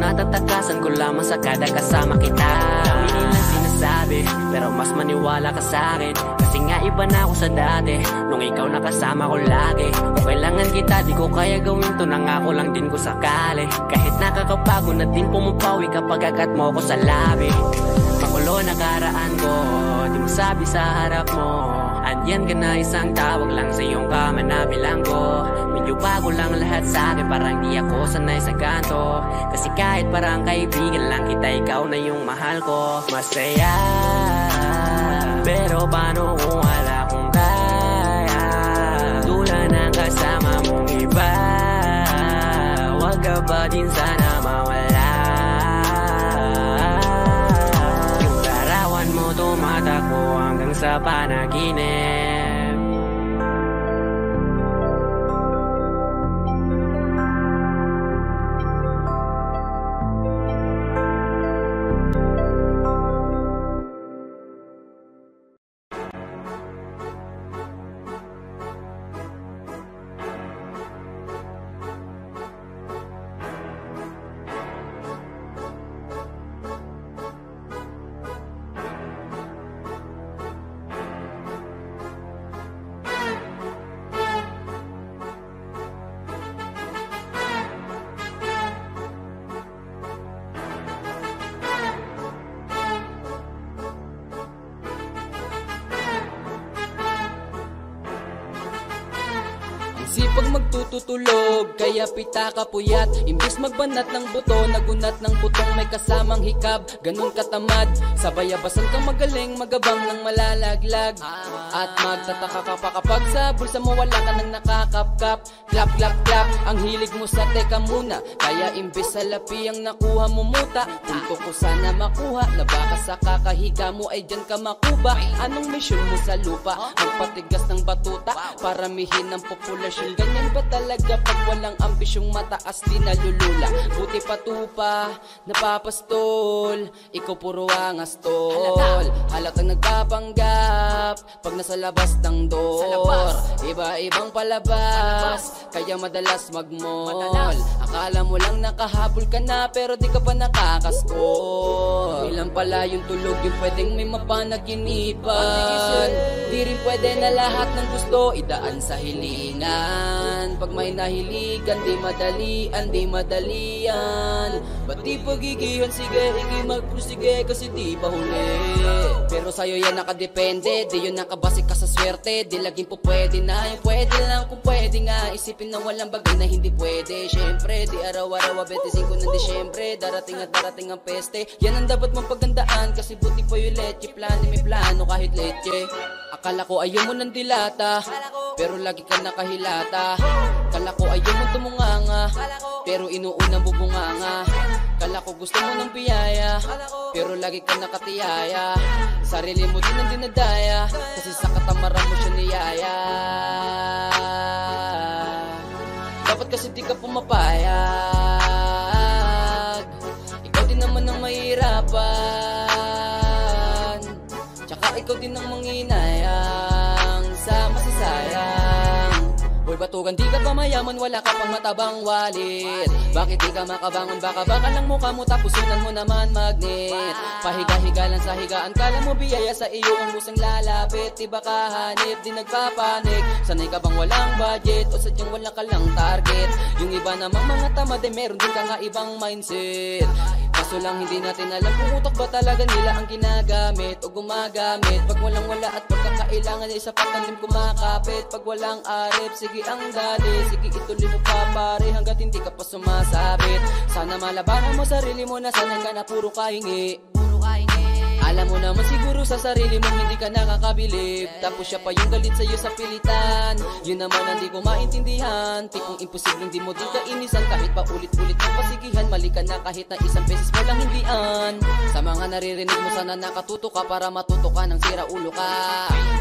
[SPEAKER 19] Natatakasan ko lamang sa kada kasama kita. Dami nilang sinasabi Pero mas maniwala ka sa akin. Kasi nga iba na ako sa dati Nung ikaw nakasama ko lagi. Kung kailangan kita di ko kaya gawin to Nangako lang din ko sakali. Kahit nakakapagod na din pumapawi Kapag agat mo ko sa labi. Makulo na karaan ko Di mo sabi sa harap mo. At yan ka na isang tawag lang sa iyong kama na bilanggo. Yo bago lang lahat sa akin Parang di ako sanay sa ganto Kasi kahit parang kaibigan lang kita Ikaw na yung mahal ko. Masaya Pero paano kung wala kong kaya? Tulad ng kasama mong iba. Huwag ka ba din sana mawala? Yung larawan mo tumatakbo hanggang sa panaginip.
[SPEAKER 15] Pita ka puyat. Imbis magbanat ng buto, nagunat ng butong may kasamang hikab. Ganun katamad, sabayabasan kang magaling Magabang ng malalaglag. At magtataka ka pa kapag sa bulsa mo wala ka nang nakakapkap. Clap, clap, clap, ang hilig mo sa teka muna. Kaya imbis sa lapi ang nakuha mo muta. Punto ko sana makuha na baka sa kakahiga mo ay dyan ka makuba. Anong mission mo sa lupa? Magpatigas ng batuta Paramihin ang populasyon. Ganyan ba talaga pag walang ambisyong mataas di nalulula Buti patupa, napapastol Ikaw puro angas tol. Halatang nagpapanggap Pag nasa labas ng door. Iba-ibang palabas Kaya madalas magmall. Akala mo lang nakahabol ka na Pero di ka pa nakakaskor Ilan pala yung tulog yung pwedeng may mapanaginipan Di rin pwede na lahat ng gusto idaan sa hilingan Pag may nahiligan di madalian, di madalian. Ba't di pagigihan? Sige, hindi magprusige kasi di pa huli. Pero sa'yo yan nakadepende, di yun nakabase ka sa swerte. Di laging po pwede na, yung pwede lang kung pwede nga. Isipin na walang bagay na hindi pwede. Siyempre, di araw-araw 25 ng Disyembre. Darating at darating ang peste. Yan ang dapat mong pagandaan Kasi buti pa yung leche. Plano may plano kahit leche. Akala ko ayaw mo ng dilata Pero lagi ka nakahilata Kala ko ayaw mo tumunganga Pero inuunang bubunganga Kala ko gusto mo ng biyaya Pero lagi ka nakatiyaya. Sarili mo din ang dinadaya Kasi sa katamaran mo siya niyaya. Dapat kasi di ka pumapayag pa mayaman Wala ka pang matabang wallet. Bakit di ka makabangon? Baka baka lang mukha mo Tapos sunan mo naman magnet. Pahiga-higa lang sa higaan. Kala mo biyaya sa iyo Ang musang lalapit. Di ba kahanip? Di nagpapanik. Sanay ka bang walang budget? O sadyang wala ka lang target? Yung iba namang mga tamad Eh meron din ka nga ibang mindset. Kaso lang hindi natin alam kung utak ba talaga nila ang ginagamit o gumagamit. Pag walang wala at pagkakailangan ay sapat ang lim kumakapit. Pag walang arip, sige ang dali. Sige ituloy mo pa pare hanggat hindi ka pa sumasabit? Sana malabanan mo sarili mo na sana ka na Puro kahingi alam mo naman siguro sa sarili mo hindi ka nakakabilib. Tapos siya pa yung galit sa'yo sa pilitan. Yun naman ang di ko maintindihan. Tipong imposibleng di mo din kainisan. Kahit pa ulit-ulit ang pasigihan Mali ka na kahit na isang beses mo lang hindian. Sa mga naririnig mo sana nakatuto ka Para matuto ka ng sira ulo ka.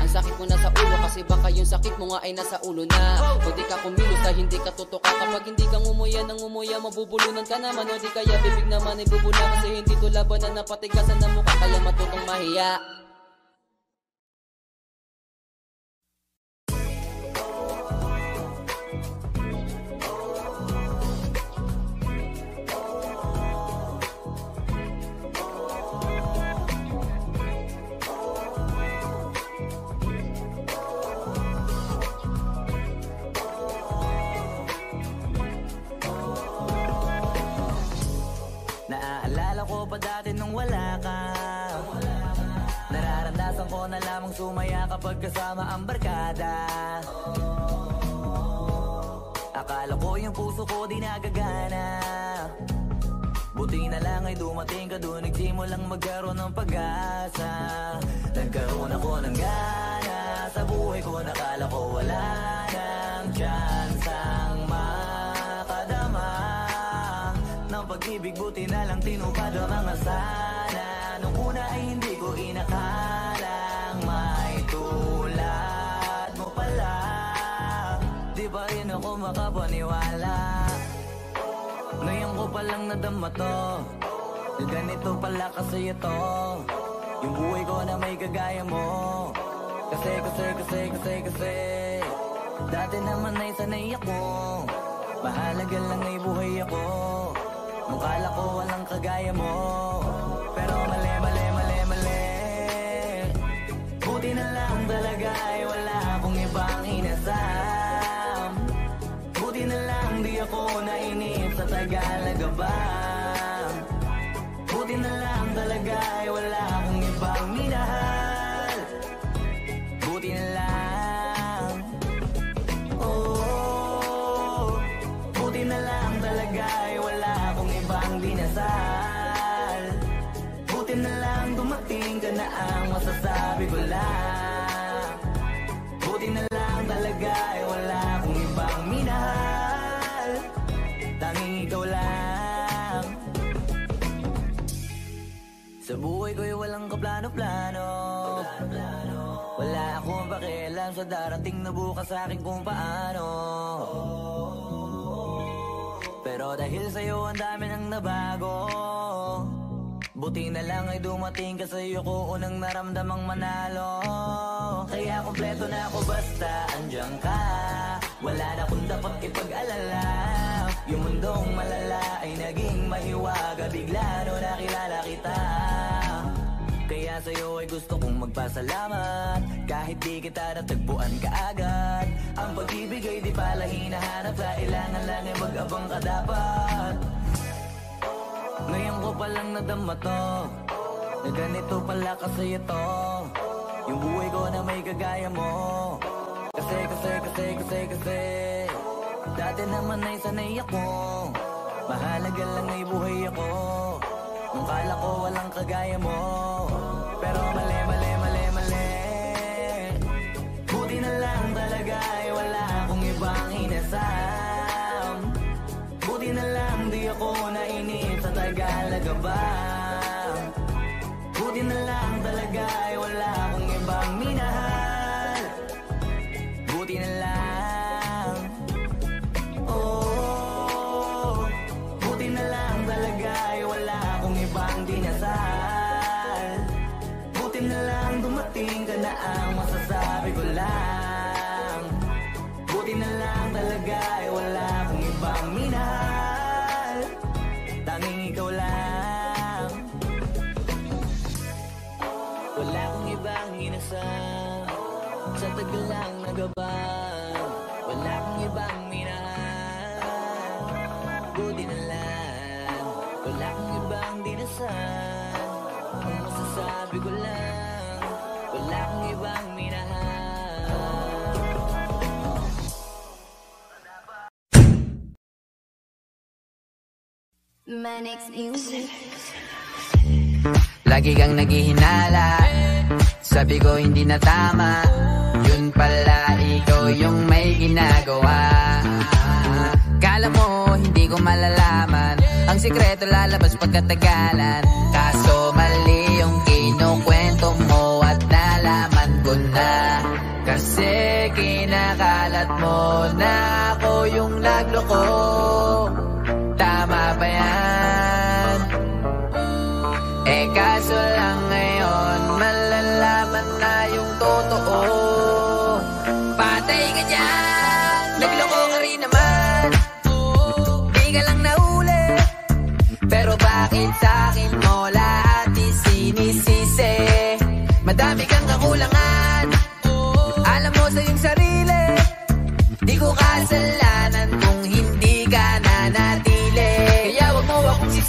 [SPEAKER 15] Ang sakit mo na sa ulo kasi baka yung sakit mo nga ay nasa ulo na. O di ka kumilos na hindi ka tutuka Kapag hindi ka ngumuya ng ngumuya Mabubulunan ka naman. O di kaya bibig naman ay bubula Kasi hindi to laban na napatigasan ng mukha. Kaya matutong mahiya.
[SPEAKER 2] Naaalala ko pa dati nung wala ka Ko na lamang sumaya kapag kasama ang barkada. Akala ko yung puso ko di nagagana. Buti na lang ay dumating ka doon Nagsimulang magkaroon ng pag-asa. Nagkaroon ako ng gana Sa buhay ko nakala ko wala nang chance ang makadama. Ng pag-ibig buti na lang tinupad ang mga sana. Nung una ay hindi ko inakalang May tulad mo pala. Di ba rin ako makapaniwala? Ngayon ko palang nadama to. Ganito pala kasi ito Yung buhay ko na may kagaya mo. Kasi, kasi, kasi, kasi, kasi. Dati naman ay sanay ako. Mahalaga lang ay buhay ako. Nung kala ko walang kagaya mo. Pero mali, buhay ko'y walang kaplano-plano. Wala akong pakialam sa darating na bukas sa akin kung paano. Pero dahil sa'yo ang dami nang nabago. Buti na lang ay dumating ka sa'yo ko unang naramdamang manalo. Kaya kompleto na ako basta andyan ka. Wala na akong dapat ipag-alala. Yung mundong malala ay naging mahiwaga. Bigla no nakilala kita kaya sa'yo ay gusto kong magpasalamat. Kahit di kita natagpuan kaagad Ang pag-ibig ay di pala hinahanap. Kailangan lang ay mag-abang ka dapat. Ngayon ko palang nadama to Na ganito pala kasi ito. Yung buhay ko na may kagaya mo. Kasi, kasi, kasi, kasi, kasi Dati naman ay sanay ako. Mahalaga lang ay buhay ako. Nung kala ko walang kagaya mo Pero mali, mali, lang nagabang Wala akong ibang minahal. Buti na lang Wala akong ibang dinasal. Ang masasabi ko lang Wala akong ibang minahal.
[SPEAKER 20] Manix Music.
[SPEAKER 21] Lagi kang naghihinala. Sabi ko hindi na tama pala ikaw yung may ginagawa. Kala mo hindi ko malalaman. Ang sikreto lalabas pagkatagalan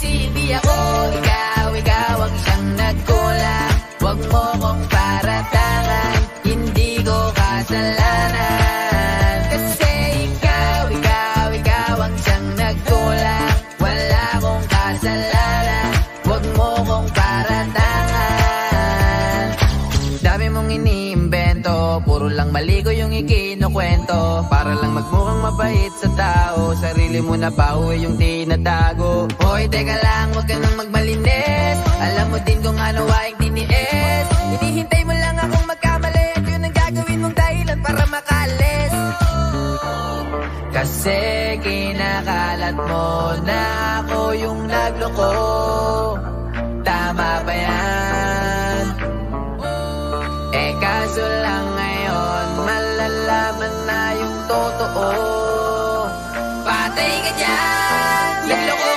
[SPEAKER 21] akong di ako Ikaw, ikaw ang siyang nagkulang. Wag mo kong paratangan Hindi ko kasalanan. Kasi ikaw, ikaw, ikaw ang siyang nagkulang. Wala kong kasalanan Wag mo kong paratangan. Dami mong iniimbento Puro lang mali ko ikinukwento Para lang magmukhang mabait sa tao. Sarili mo na ba? O yung tinatago. Hoy, teka lang, huwag ka nang magmalinis. Alam mo din kung ano aking tiniis. Hinihintay mo lang akong magkamali At yun ang gagawin mong dahilan para makalis. Kasi kinakalat mo na ako yung nagloko. Tama ba yan? Eh kaso lang ngayon Malalaman na yung totoo. Patay ka dyan. Nagloko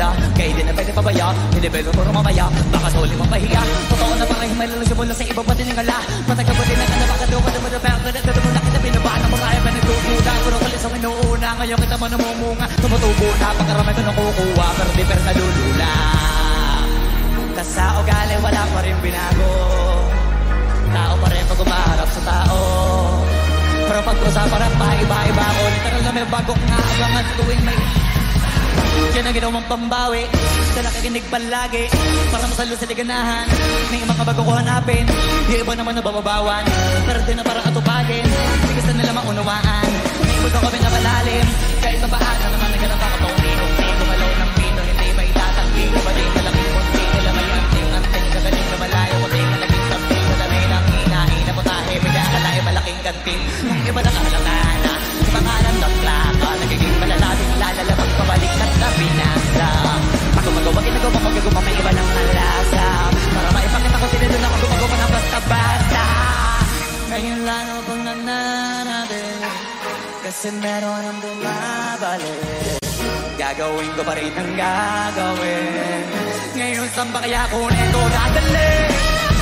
[SPEAKER 2] mawala Kaya hindi na pwede pabaya, pwede puro mamaya. Baka sa uli mong mahiya, totoo na parang may lalusyo mula sa iba pati ningala Matagal pa din ang ano, baka daw ka naman na pero Ganito mo na kita binabaan mo raya pa nagtutuda Puro kalis ang inuuna, ngayon kita mo namumunga. Tumutubo na, pagkarami ko nakukuha. Pero di pero nalulula Tas sa ugali wala pa rin binago. Tao pa rin pag umaharap sa tao. Pero pag usapan ang paiba-iba ko Literal na may bagong nga. Abangan sa tuwing may yan ang ginawang pambawi Sa nakikinig palagi. Para masalo sa liganahan May mga bago ko hanapin. Di iba naman nabababawan Pero di na parang atupagin. Hindi gusto nila maunawaan. May iba kami na malalim. Kahit pa paano naman naganap ako. Paunino, hindi gumalaw ng pino Hindi may tatanggi Iba din malaking munti Nila may anting-anting Kagaling na malayo Kunti na naging tamping Madami ng hinahin Na putahe. Bigla alay malaking kanting Ang iba nakahalata na pangalan ng Nagiging malalating lalalabang pabalik na binasa Ako magawa, ginagawa, magagawa May iba ng alasa Para maipakita ko sinilun ako Gumagawa ng basta-basta. Ngayon lang ako pang nananabi Kasi meron ang bumabalik. Gagawin ko pa rin ang gagawin. Ngayon saan ba kaya ko nito dadalhin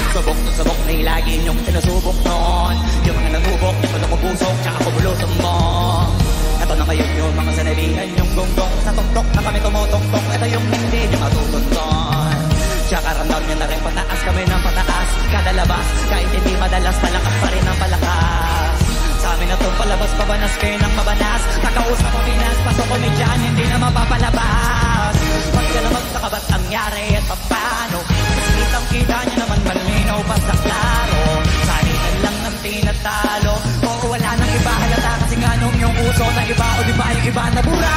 [SPEAKER 2] Subok na subok na lagi niyong sinusubok noon. Yung mga nangubok, yung mga kumubusok Tsaka kumulusong mo na ngayon yung mga sanalihan? Yung gonggong sa tuktok na kami tumutoktok. Ito yung hindi niyo matutunton Tsaka ramdam niyo na rin pataas kami ng pataas. Kada labas, kahit hindi madalas Palakas pa rin ang palakas. Sa amin na itong palabas, pabanas kayo ng mabanas. Nakausap ko Pinas, pasok ko ni Jan Hindi na mapapalabas. Pag ka na magsakabat ang yari at papano? Mas kitang kita niya naman malinaw pa sa klaro. Salitan lang ang tinatalo nga nung yung uso na iba O di ba yung iba na bura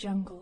[SPEAKER 20] jungle.